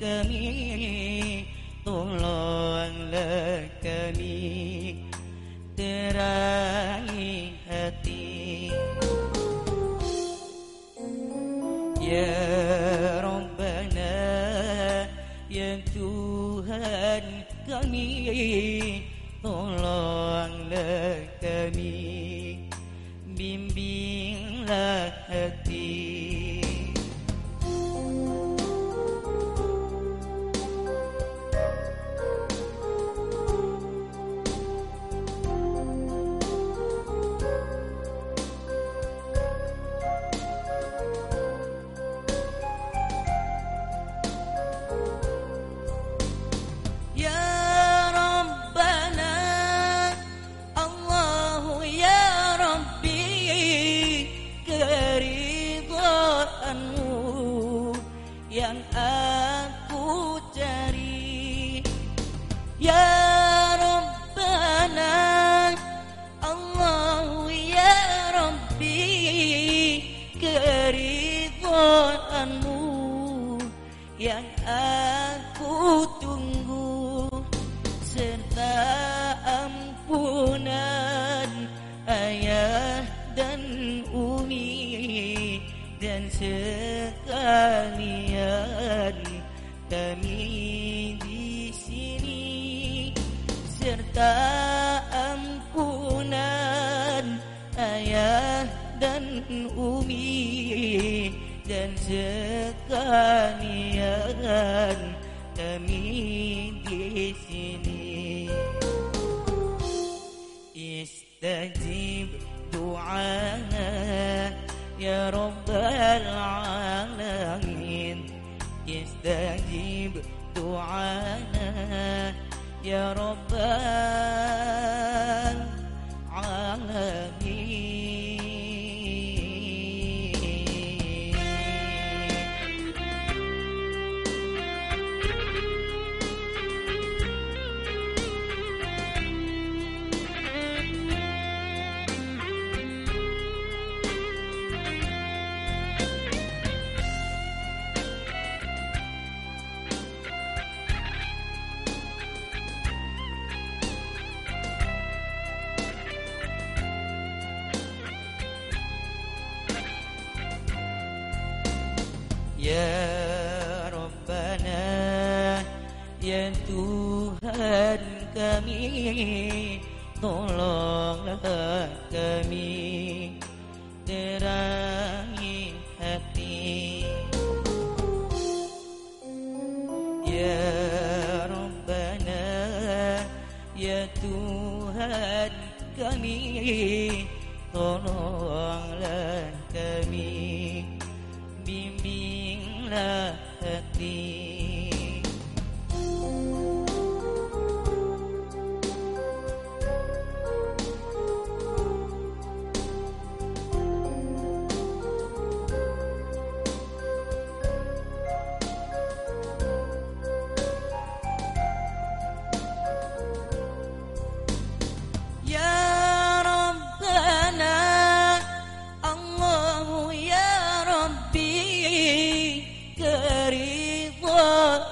Kami Tolonglah kami Terangi hati. Ya Rabbana Ya Tuhan kami Tolonglah kami Bimbinglah hati sekalian kami di sini serta ampunan ayah dan umi dan sekalian kami di sini. Istajib doa ya Rabb. العالمين. يستجيب دعانا. يا رب Ya Rabbana Ya Tuhan kami Tolonglah kami. Terangi hati. Ya Rabbana Ya Tuhan kami Tolonglah hati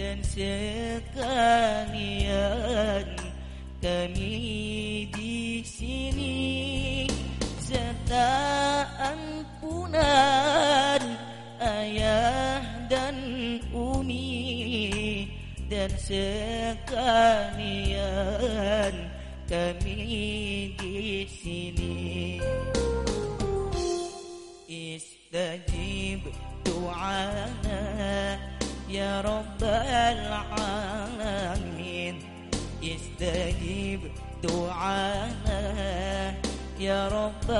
dan sekalian kami di sini. Serta ampunan ayah dan umi dan sekalian kami di sini. Istajib doa يا رب العالمين استجب دعانا. يا رب